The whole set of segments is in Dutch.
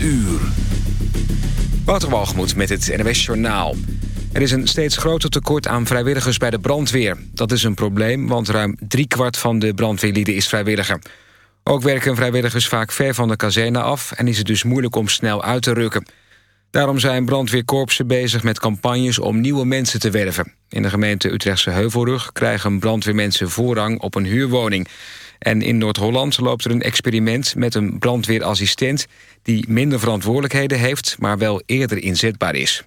uur. Wouter met het NWS Journaal. Er is een steeds groter tekort aan vrijwilligers bij de brandweer. Dat is een probleem, want ruim driekwart van de brandweerlieden is vrijwilliger. Ook werken vrijwilligers vaak ver van de kazerne af... en is het dus moeilijk om snel uit te rukken. Daarom zijn brandweerkorpsen bezig met campagnes om nieuwe mensen te werven. In de gemeente Utrechtse Heuvelrug krijgen brandweermensen voorrang op een huurwoning. En in Noord-Holland loopt er een experiment met een brandweerassistent... die minder verantwoordelijkheden heeft, maar wel eerder inzetbaar is.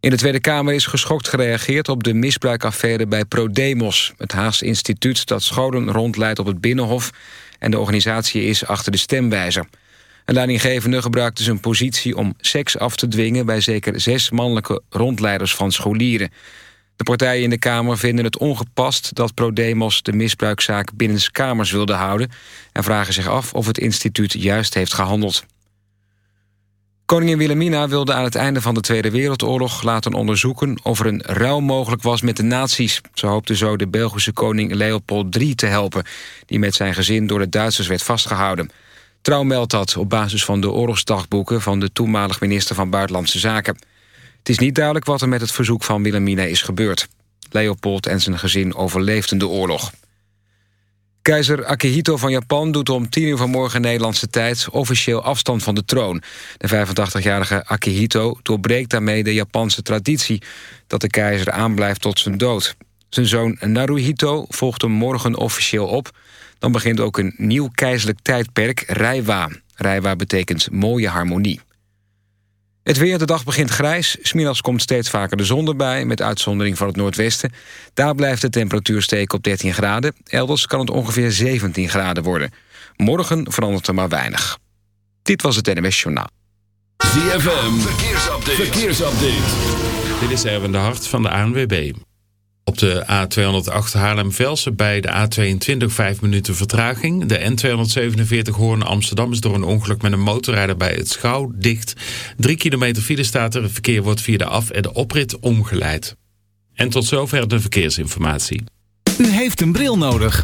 In de Tweede Kamer is geschokt gereageerd op de misbruikaffaire bij ProDemos... het Haagse instituut dat scholen rondleidt op het Binnenhof... en de organisatie is achter de stemwijzer. Een leidinggevende gebruikte zijn positie om seks af te dwingen... bij zeker zes mannelijke rondleiders van scholieren. De partijen in de Kamer vinden het ongepast dat ProDemos... de misbruikzaak binnen kamers wilde houden... en vragen zich af of het instituut juist heeft gehandeld. Koningin Wilhelmina wilde aan het einde van de Tweede Wereldoorlog laten onderzoeken of er een ruil mogelijk was met de nazi's. Ze hoopte zo de Belgische koning Leopold III te helpen, die met zijn gezin door de Duitsers werd vastgehouden. Trouw meldt dat op basis van de oorlogsdagboeken van de toenmalig minister van Buitenlandse Zaken. Het is niet duidelijk wat er met het verzoek van Wilhelmina is gebeurd. Leopold en zijn gezin overleefden de oorlog. Keizer Akihito van Japan doet om 10 uur vanmorgen Nederlandse tijd... officieel afstand van de troon. De 85-jarige Akihito doorbreekt daarmee de Japanse traditie... dat de keizer aanblijft tot zijn dood. Zijn zoon Naruhito volgt hem morgen officieel op. Dan begint ook een nieuw keizerlijk tijdperk, Reiwa. Reiwa betekent mooie harmonie. Het weer, de dag begint grijs. Smiddags komt steeds vaker de zon erbij, met uitzondering van het noordwesten. Daar blijft de temperatuur steken op 13 graden. Elders kan het ongeveer 17 graden worden. Morgen verandert er maar weinig. Dit was het NMS Journaal. ZFM, verkeersupdate. verkeersupdate. Dit is Erwin de Hart van de ANWB. Op de A208 Haarlem-Velsen bij de A22 5 minuten vertraging. De N247 Hoorn Amsterdam is door een ongeluk met een motorrijder bij het Schouw dicht. 3 kilometer file staat er. Het verkeer wordt via de af- en de oprit omgeleid. En tot zover de verkeersinformatie. U heeft een bril nodig.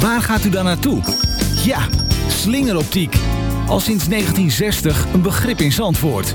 Waar gaat u dan naartoe? Ja, slingeroptiek. Al sinds 1960 een begrip in Zandvoort.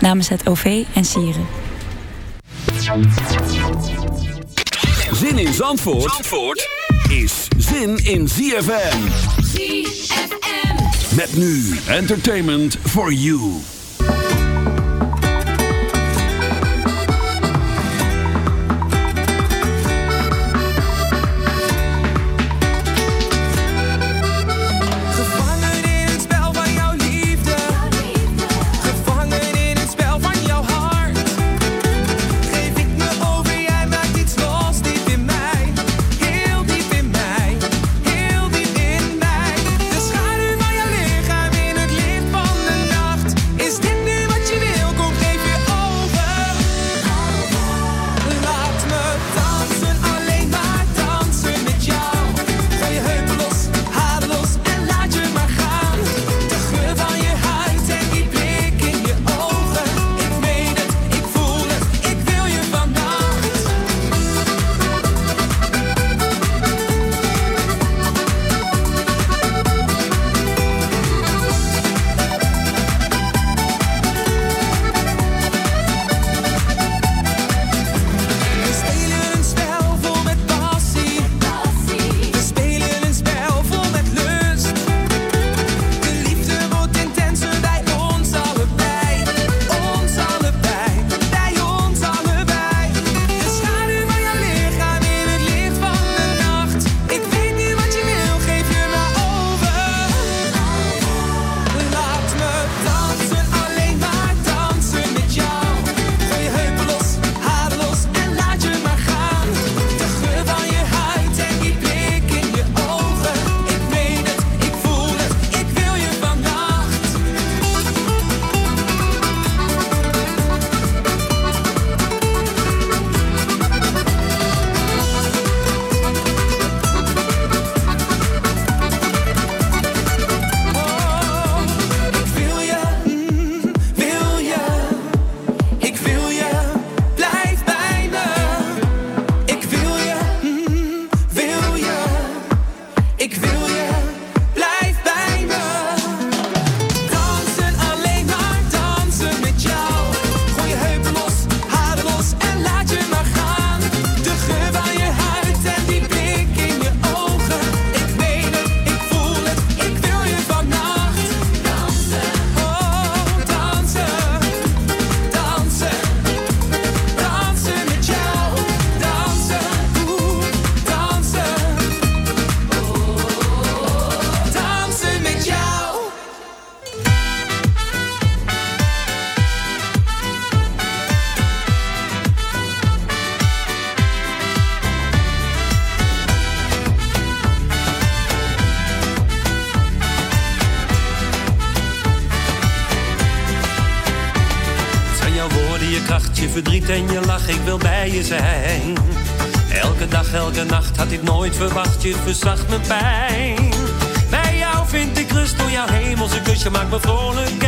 namens het OV en Sieren. Zin in Zandvoort, Zandvoort is zin in ZFM. ZFM. Met nu entertainment for you. verwacht, je verzacht mijn pijn. Bij jou vind ik rust door jouw hemelse kusje, maakt me vrolijk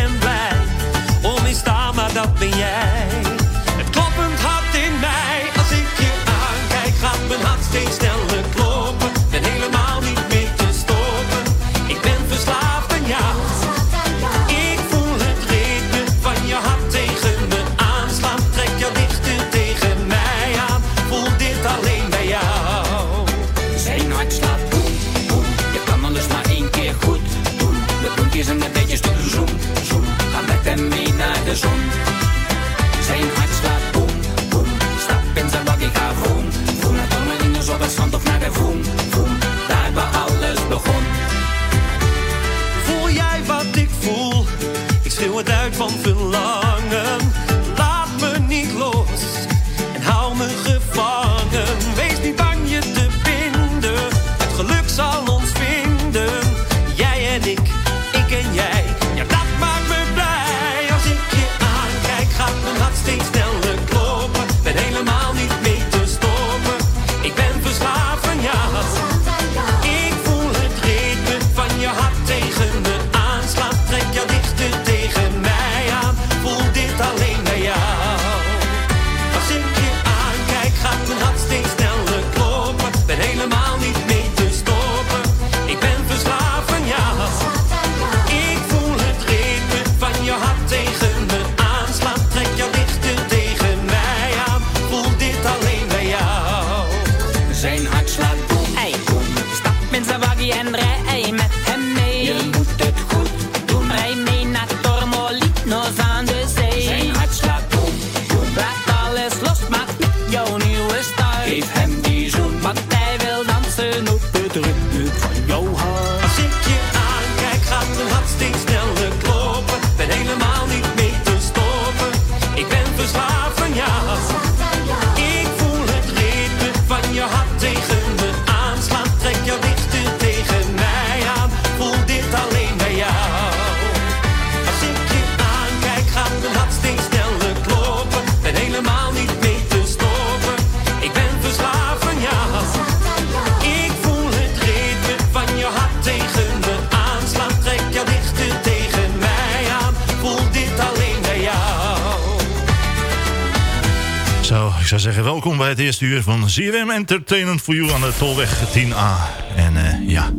eerste uur van ZWM Entertainment for You aan de Tolweg 10A. En eh, ja,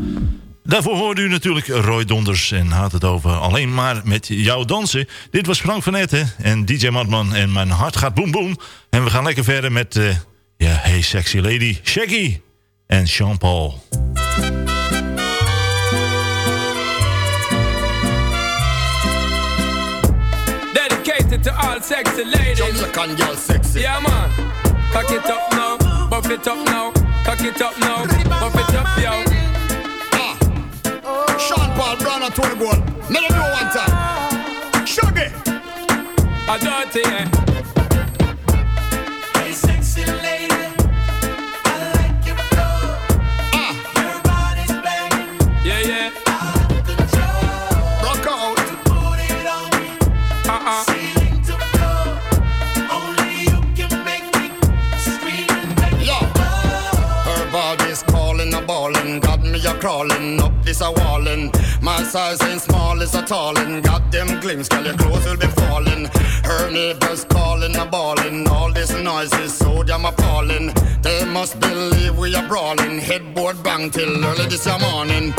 daarvoor hoorde u natuurlijk Roy Donders en had het over alleen maar met jou dansen. Dit was Frank van Etten en DJ Matman en mijn hart gaat boem boem. En we gaan lekker verder met, eh, ja, Hey Sexy Lady, Shaggy en Jean-Paul. Dedicated to all sexy ladies. Jamaican girl sexy. Yeah, man. Cock it up now, buff it up now. Cock it up now, buff it up, yo. Ah. Sean Paul, Brown and Tony Gold. Let them know one time. Shaggy. A dirty, eh? Crawling up this a wallin'. My size ain't small, it's a tallin'. Got them glimpse, girl, your clothes will be falling. Her neighbors calling a ballin'. All this noise is so damn appalling. They must believe we are brawling. Headboard bang till early this morning.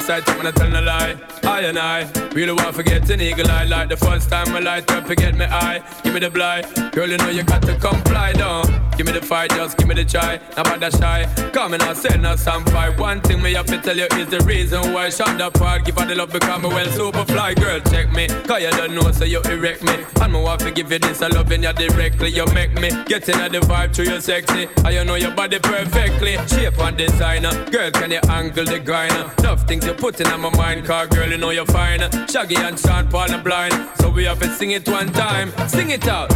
First time I tell no lie. I and I really want to forget an eagle eye. Like the first time I light up, forget me eye. Give me the blind. Girl, you know you got to comply, down. Give me the fight, just give me the try. Now about that shy. Come and I'll send us some fight. One thing me have to tell you is the reason why shot up hard. Give her the love because me well super fly. Girl, check me. Cause you don't know, so you erect me. And me want to give you this, I loving you directly. You make me get in the vibe to your sexy. I you know your body perfectly. Shape and designer. Girl, can you angle the grinder? Enough things you put on my mind. Car girl, you know you're fine. Shaggy and Sean Paul and blind. So we have to sing it one time. Sing it out.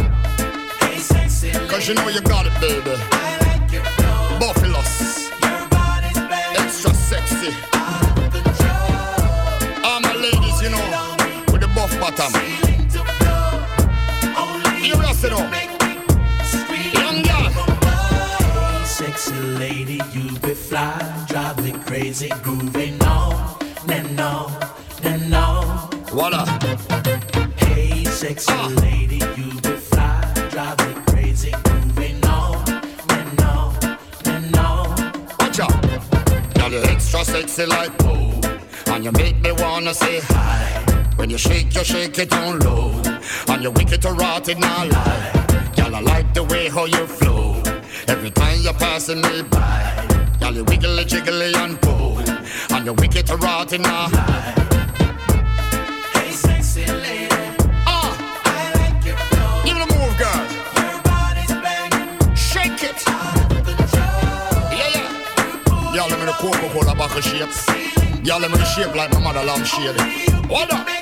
Hey, sexy Cause you know you got it, baby. I like your flow. Buffaloes. Your body's banging. Extra sexy. All my ladies, you know, with the buff bottom. Ceiling to floor. Only You rest it up. make me scream. Young girl. Hey, sexy lady, you be fly, drive me crazy, grooving on. Voila. Hey, sexy Ah. lady, you be fly, drive me crazy, grooving on and on and on. Watch out. Now you're extra sexy like oh. And you make me wanna say hi. When you shake, you shake it down low. And you wicked to rot it now lie. I like the way how you flow. Every time you're passing me by. Girl, you wiggly, jiggly and pull. And you wicked to rot it now. Hey, Y'all let me the Coca-Cola bottle shape. Y'all let me the shape like my mother lamb shade. What up?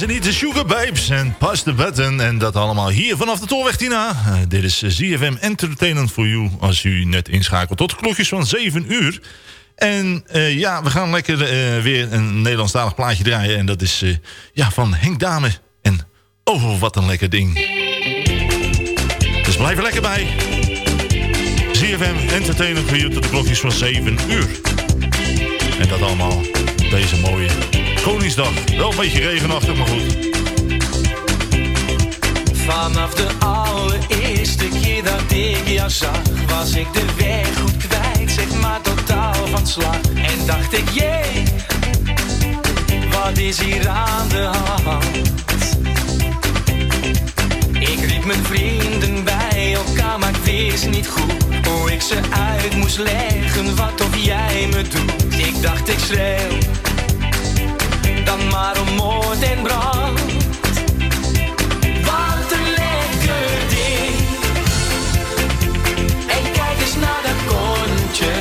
Ze niet? De Sugar Babes en Pas the Button. En dat allemaal hier vanaf de Tolweg Tina. Uh, dit is ZFM Entertainment for You. Als u net inschakelt tot klokjes van 7 uur. En uh, ja, we gaan lekker uh, weer een Nederlandstalig plaatje draaien. En dat is ja, van Henk Dame. En oh, wat een lekker ding. Dus blijf er lekker bij. ZFM Entertainment for You tot de klokjes van 7 uur. En dat allemaal deze mooie Koningsdag. Wel een beetje regenachtig, maar goed. Vanaf de allereerste keer dat ik jou zag, was ik de weg goed kwijt, zeg maar totaal van slag. En dacht ik, jee, wat is hier aan de hand? Ik riep mijn vrienden bij elkaar, maar ik wist niet goed hoe ik ze uit moest leggen, wat of jij me doet. Ik dacht, ik schreeuw dan maar om moord en brand. Wat een lekker ding. En kijk eens naar dat kontje.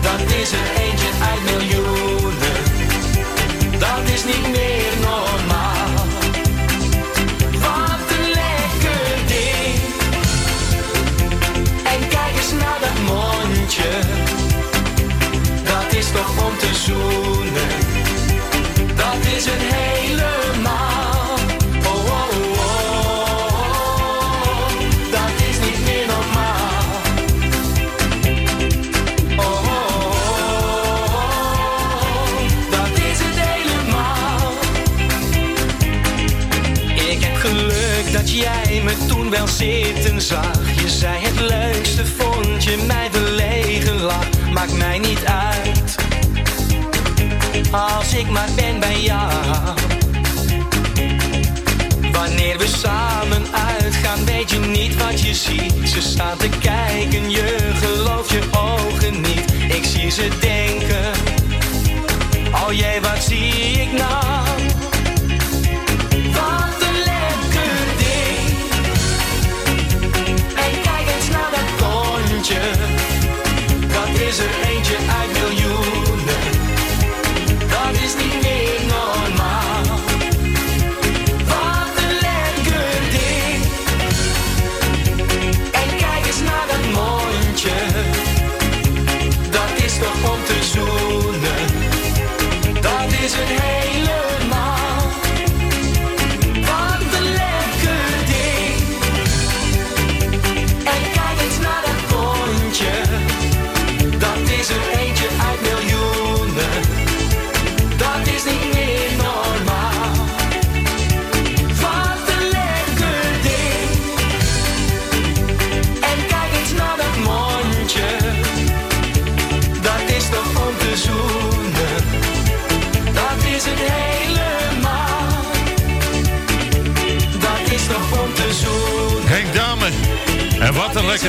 Dat is er eentje uit miljoenen. Dat is niet meer normaal. Wat een lekker ding. En kijk eens naar dat mondje. Dat is toch om te zoenen is Ze staan te kijken, je gelooft je ogen niet. Ik zie ze denken, oh jee, wat zie ik nou?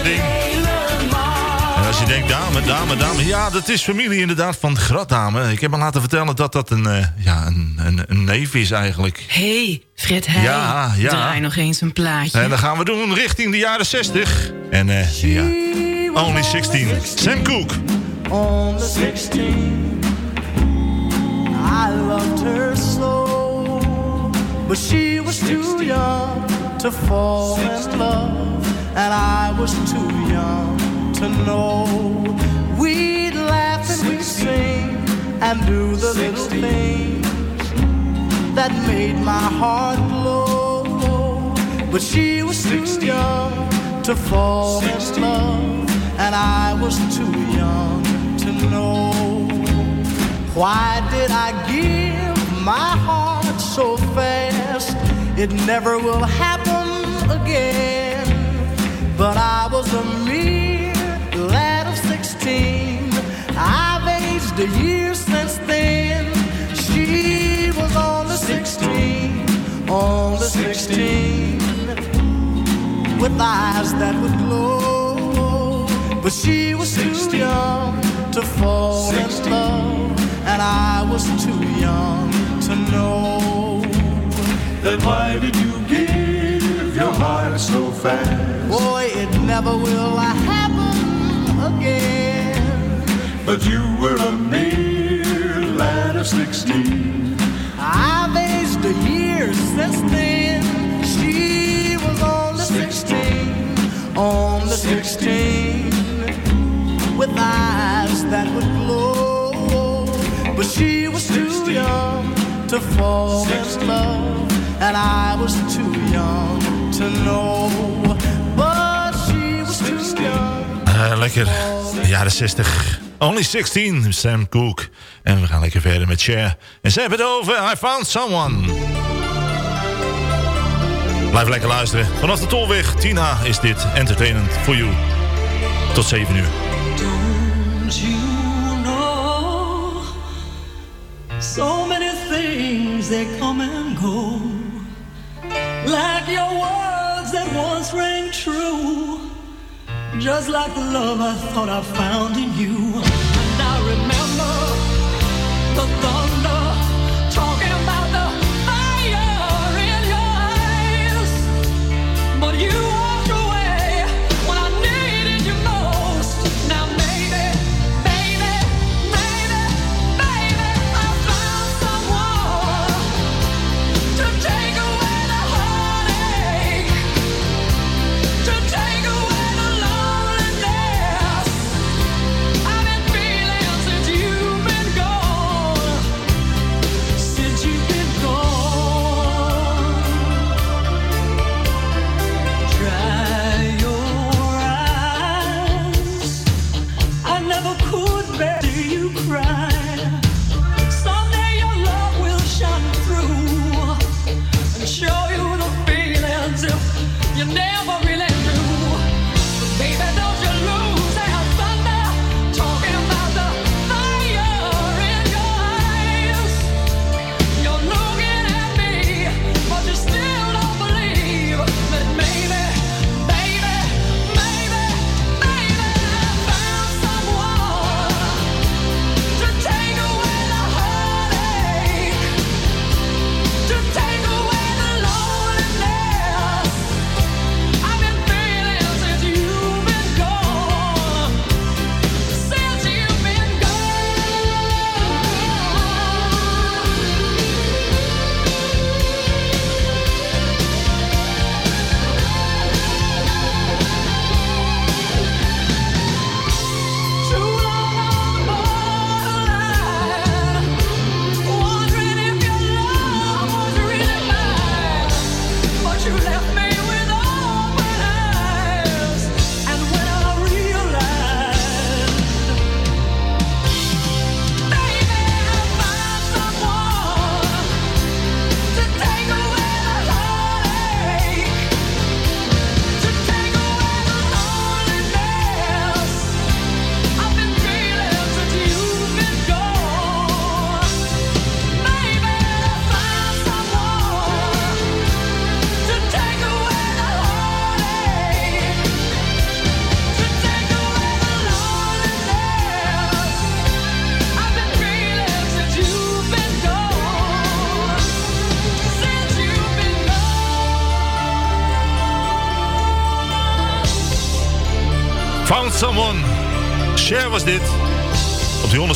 Ding. En als je denkt, dame, dame, dame. Ja, dat is familie inderdaad van Gratdame. Ik heb me laten vertellen dat dat een, uh, ja, een, een, een, neef is eigenlijk. hey, Fred Heij. Ja, ja. Draai nog eens een plaatje. En dan gaan we doen richting de jaren 60. En uh, ja, Only 16. Sam Cooke. On the 16 I loved her so But she was too young to fall in love and I was too young to know. We'd laugh and we'd sing and do the little things that made my heart glow. But she was too young to fall in love, and I was too young to know. Why did I give my heart so fast? It never will happen again. But I was a mere lad of 16. I've aged a year since then. She was on the 16, on the 16, with eyes that would glow. But she was too young to fall in love, and I was too young to know. Then why did you give your heart so fast? Boy, it never will happen again. But you were a mere lad of 16. I've aged a year since then, she was on the 16, on the 16, with eyes that would glow. But she was too young to fall in love, and I was too young to know. But she was too young. Uh, lekker, de jaren 60. Only 16, Sam Cooke. En we gaan lekker verder met Cher. En ze hebben het over I Found Someone. Blijf lekker luisteren. Vanaf de Tolweg, Tina, is dit Entertainment for You. Tot 7 uur. Don't you know so many things they come and go like your words that once rang true just like the love I thought I found in you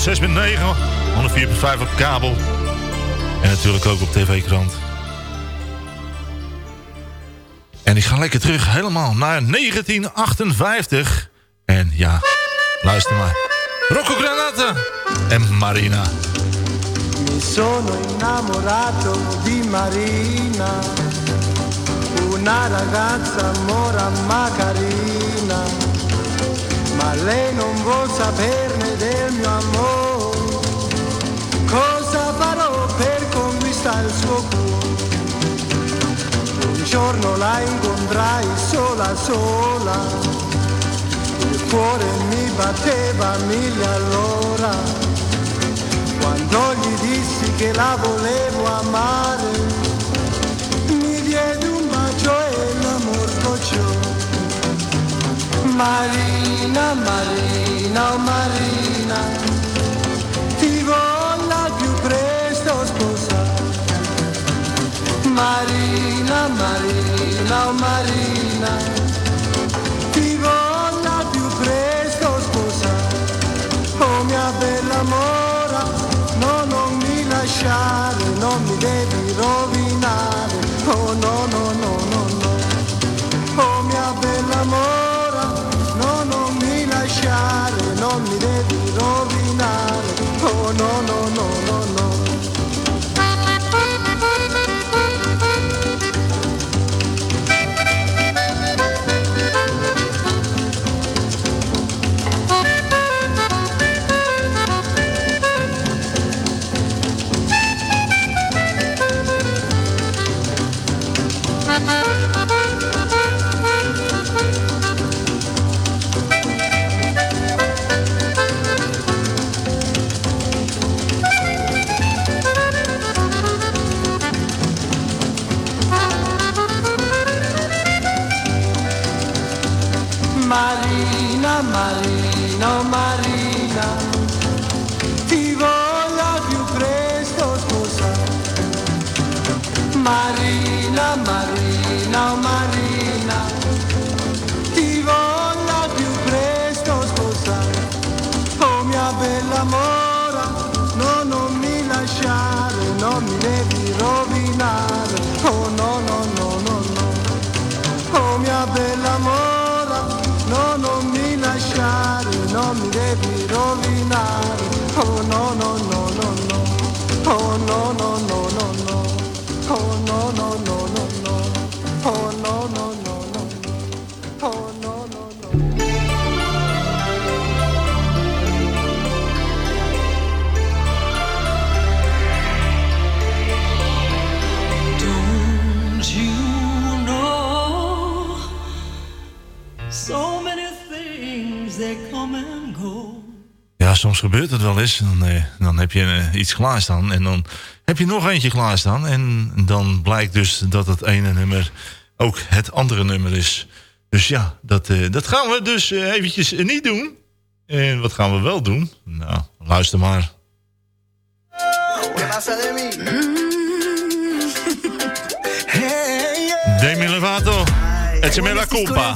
106.9, 104.5 op kabel. En natuurlijk ook op tv-krant. En ik ga lekker terug helemaal naar 1958. En ja, luister maar. Rocco Granata en Marina. Mi sono innamorato di Marina, una ragazza mora ma ma lei non vuol saperne del mio amore. Cosa farò per conquistare il suo cuore? Un giorno la incontrai sola sola, il cuore mi batteva mille all'ora. Quando gli dissi che la volevo amare, Marina, Marina, oh Marina, ti voglio più presto sposare. Marina, Marina, oh Marina, ti voglio più presto sposare. Oh mia bella mora, no, non mi lasciare, non mi devi rovinare. Oh no, no, no, no, no. Oh mia bella mora. Amaru soms gebeurt het wel eens. Dan, eh, dan heb je eh, iets klaarstaan en dan heb je nog eentje klaarstaan. En dan blijkt dus dat het ene nummer ook het andere nummer is. Dus ja, dat, eh, dat gaan we dus eventjes niet doen. En wat gaan we wel doen? Nou, luister maar. Demi Lovato, me la culpa.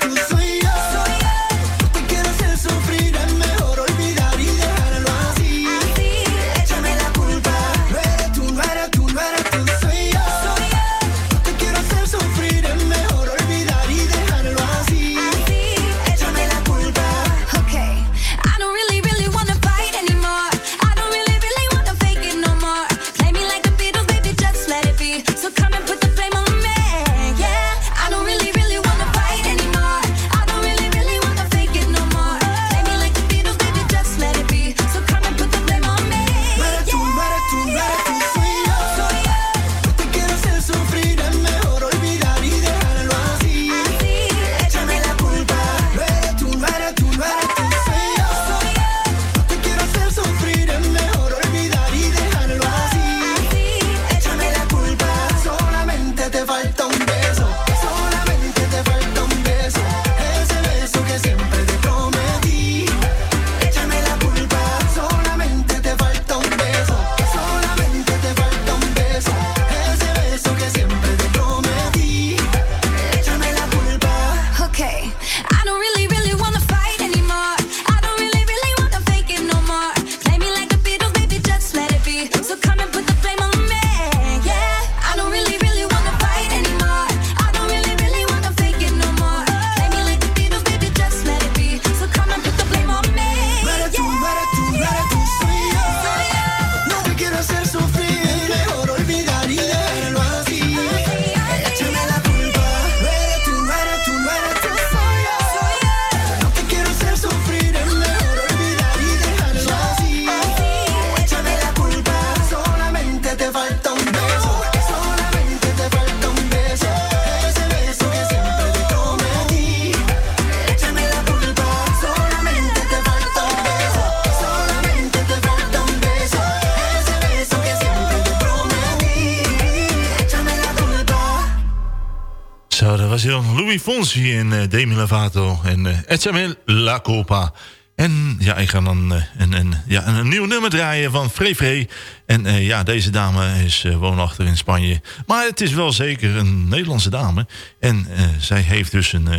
Louis Fonsi en uh, Demi Lovato en eh, uh, Echamel La Copa. En ja, ik ga dan eh, een, een, ja, een, nieuw nummer draaien van Frevre. En ja, deze dame is woonachtig in Spanje. Maar het is wel zeker een Nederlandse dame. En zij heeft dus een,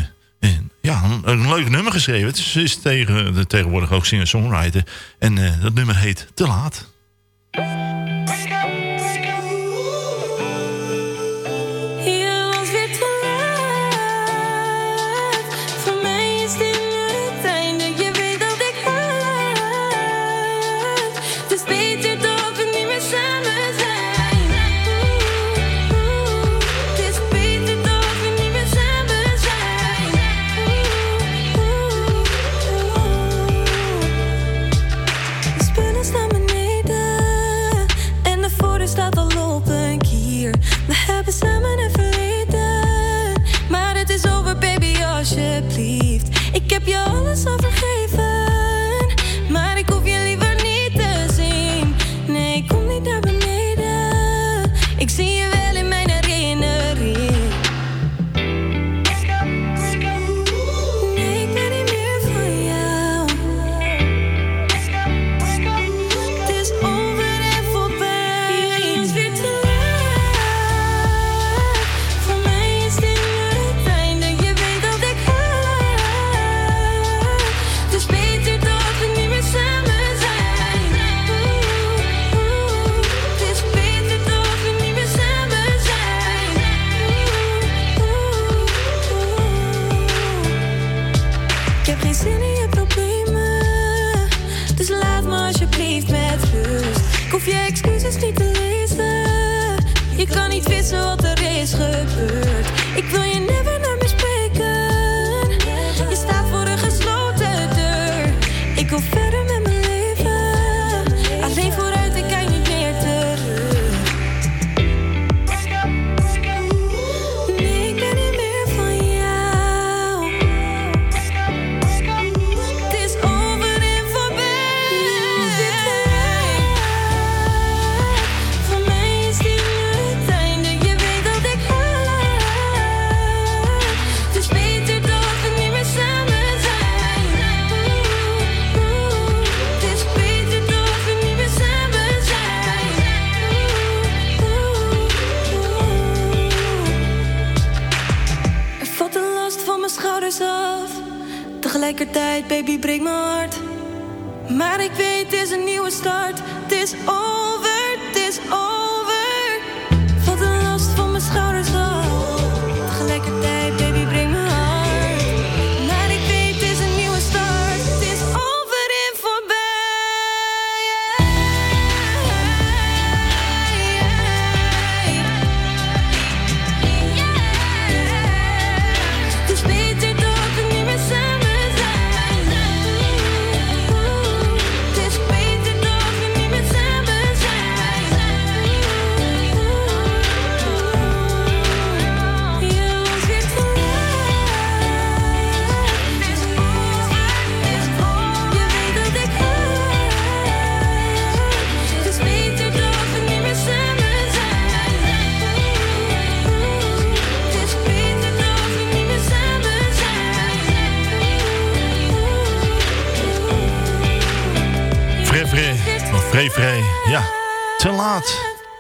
ja, een, leuk nummer geschreven. Ze is, tegen de tegenwoordig ook singer-songwriter. En dat nummer heet Te Laat.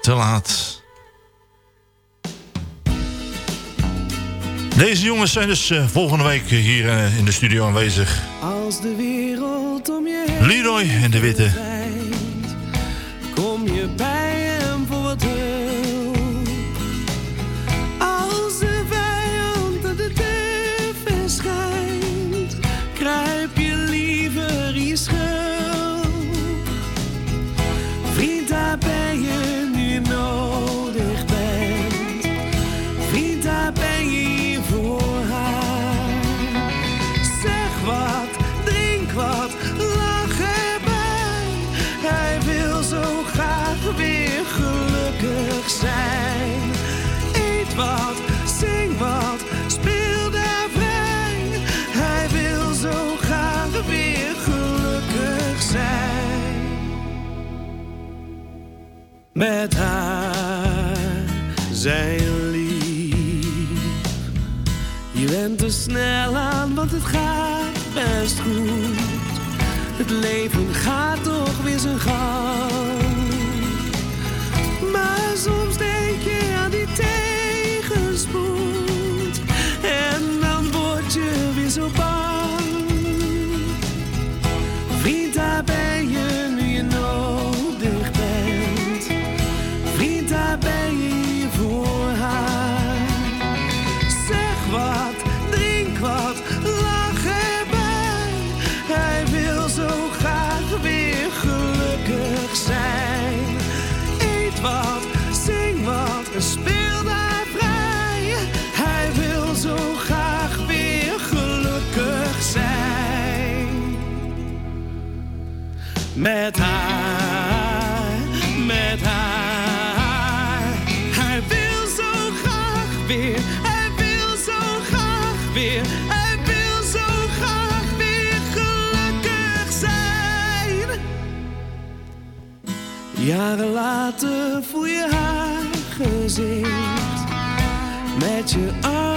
Te laat. Deze jongens zijn dus uh, volgende week hier uh, in de studio aanwezig. Als de wereld om je heen Leroy en de Witte. Met haar zijn lief. Je bent te snel aan, want het gaat best goed. Het leven gaat toch weer zijn gang. Met haar, met haar. Hij wil zo graag weer, hij wil zo graag weer, hij wil zo graag weer gelukkig zijn. Jaren later voel je haar gezicht met je armen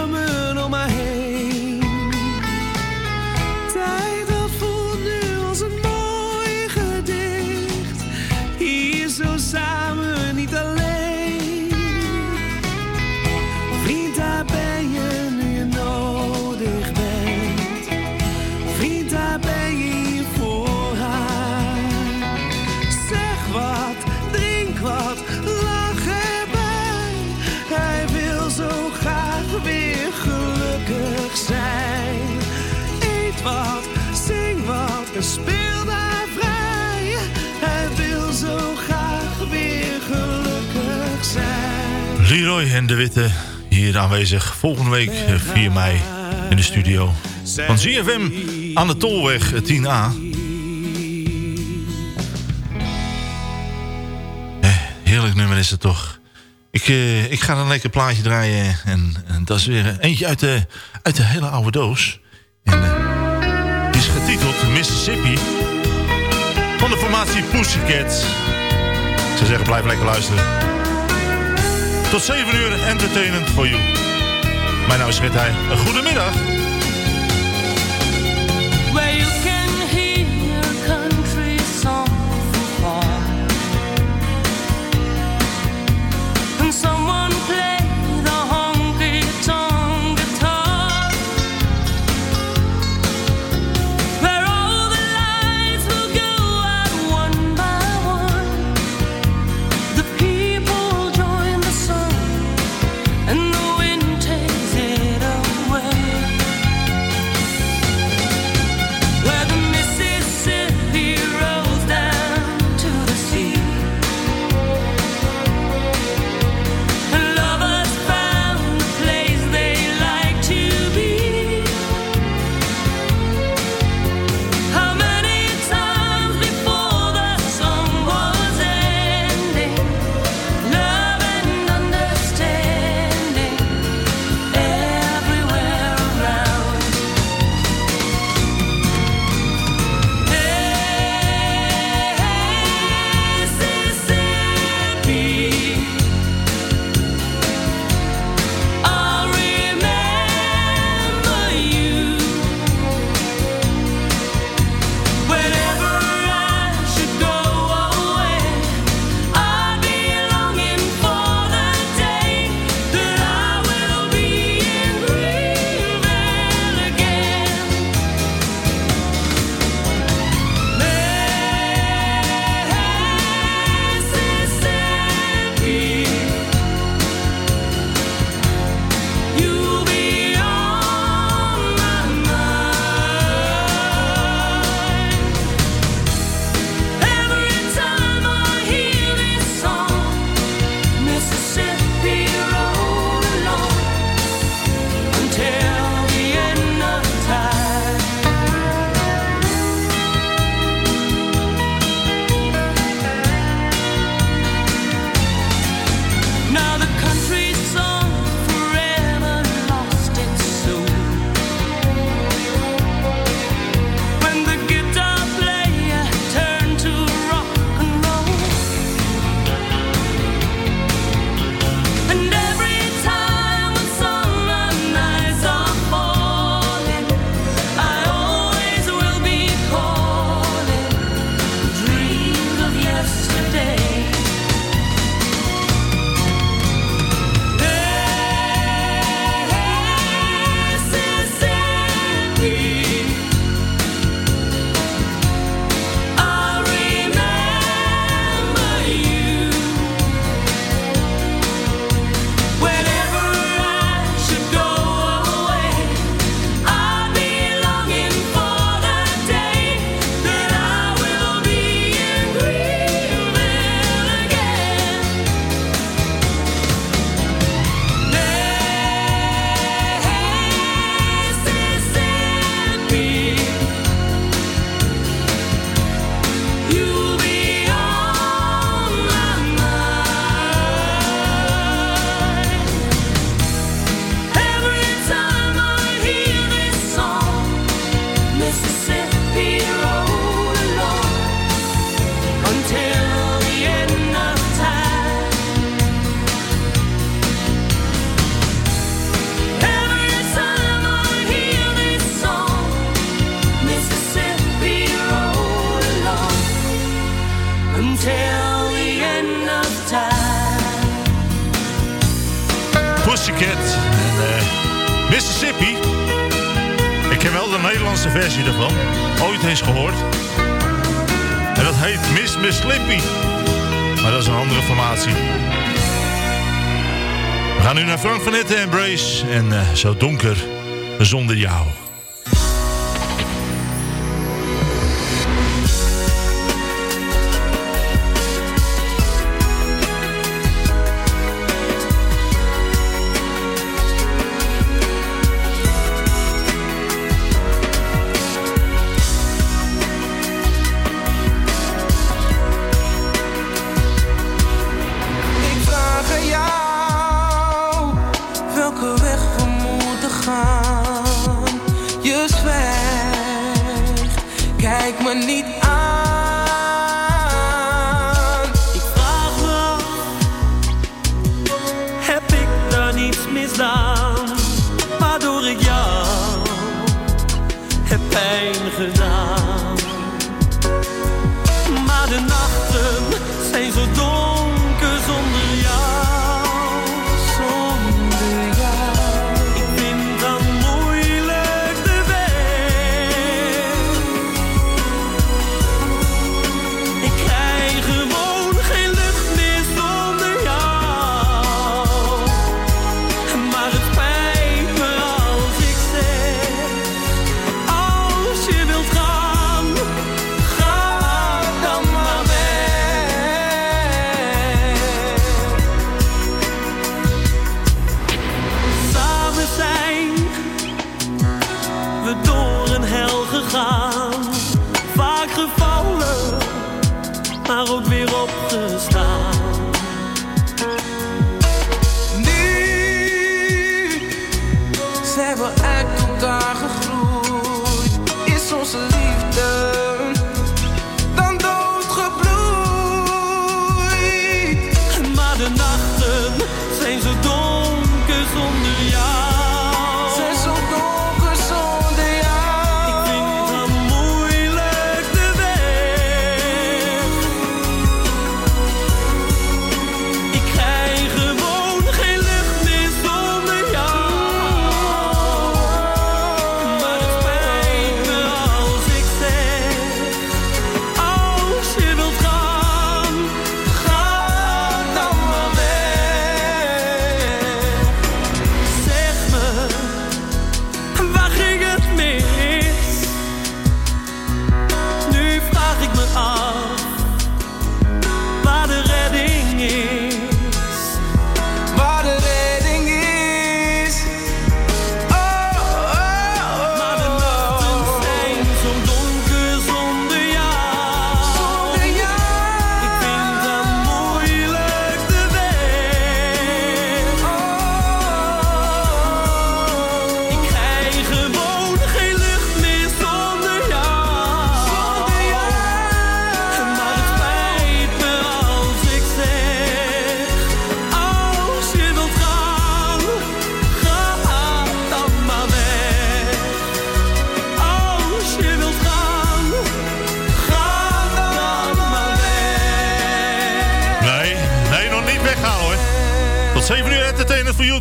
Leroy en de Witte hier aanwezig volgende week eh, 4 mei in de studio van ZFM aan de Tolweg eh, 10A. Eh, heerlijk nummer is het toch. Ik, eh, ik ga een lekker plaatje draaien en, en dat is weer eentje uit de, uit de hele oude doos. En eh, die is getiteld Mississippi van de formatie Pussycat. Ik zou zeggen, blijf lekker luisteren. Tot 7 uur entertainment for you. Mijn naam is Fred Heij. Een Nederlandse versie daarvan ooit eens gehoord. En dat heet Miss Miss Slippy. Maar dat is een andere formatie. We gaan nu naar Frank van Etten en Brace. En eh, zo donker zonder jou.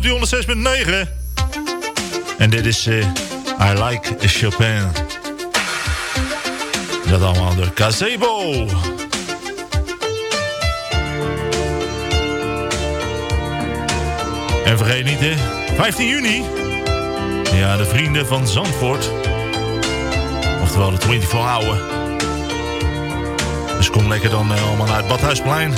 u 106.9. En dit is eh, I Like Chopin. Dat allemaal door Casebo. En vergeet niet, hè. 15 juni. Ja, de vrienden van Zandvoort. wel de 24 Hour. Dus kom lekker dan eh, allemaal naar het Badhuisplein.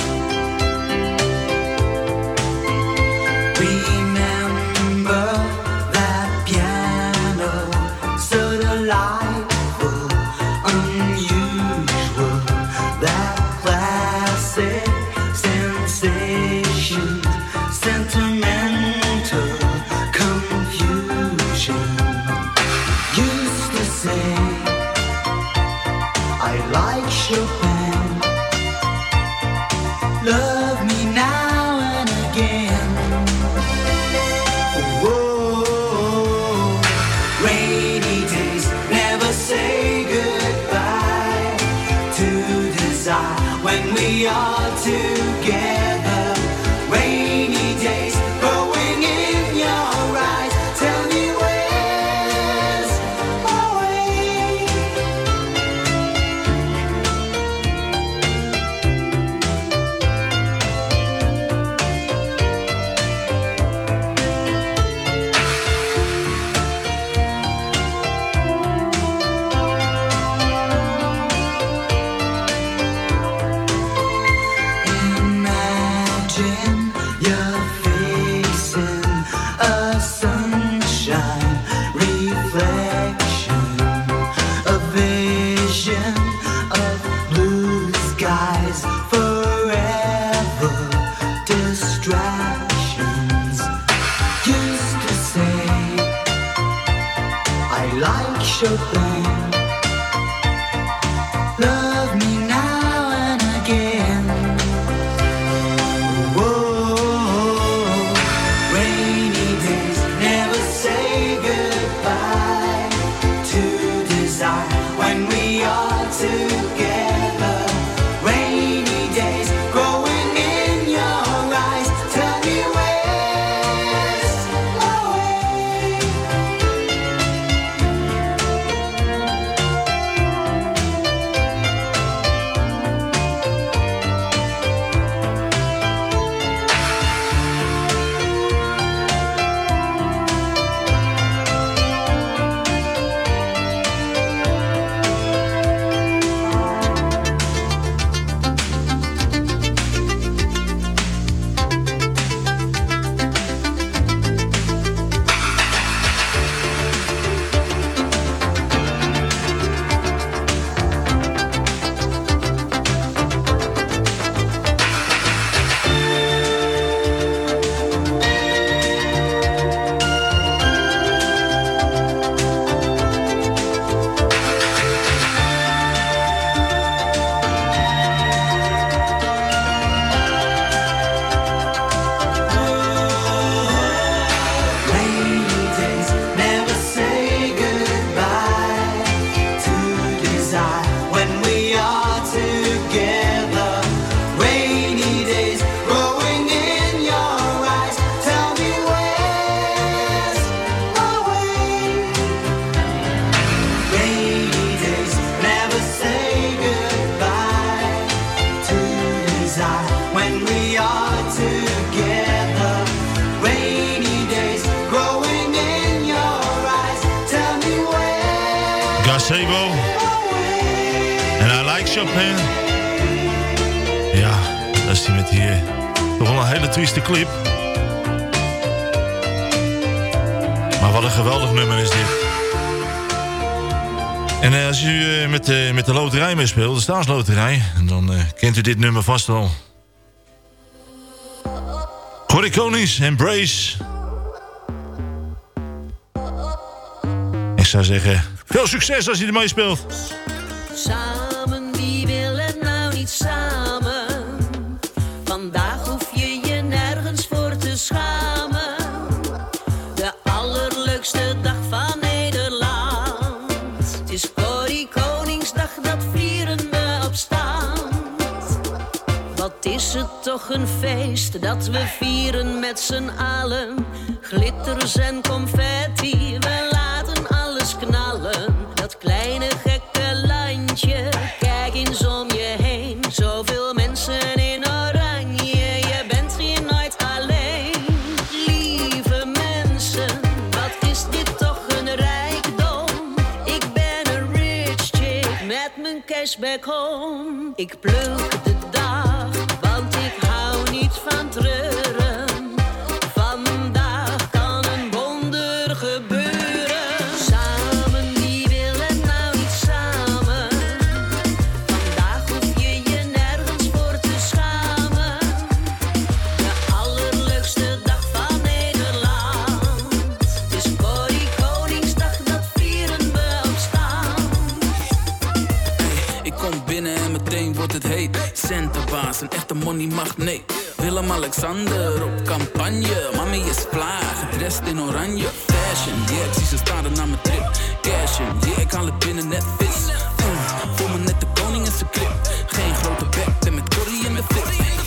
Staatsloterij... dan eh, kent u dit nummer vast wel. Corrie Konings, Embrace. Ik zou zeggen, veel succes als je ermee speelt. Een feest dat we vieren met z'n allen. Glitters en confetti, we laten alles knallen. Dat kleine gekke landje, kijk eens om je heen. Zoveel mensen in oranje, je bent hier nooit alleen. Lieve mensen, wat is dit toch een rijkdom. Ik ben een rich chick met mijn cashback home. Ik pluk de Money magneet. Willem-Alexander op campagne. Mami is vlaag, gedrest in oranje. Fashion, yeah, ik zie ze staren naar mijn trip. Cashion, yeah, ik haal het binnen net vis. Mm, voel me net de koning in zijn clip. Geen grote bek, ben met zover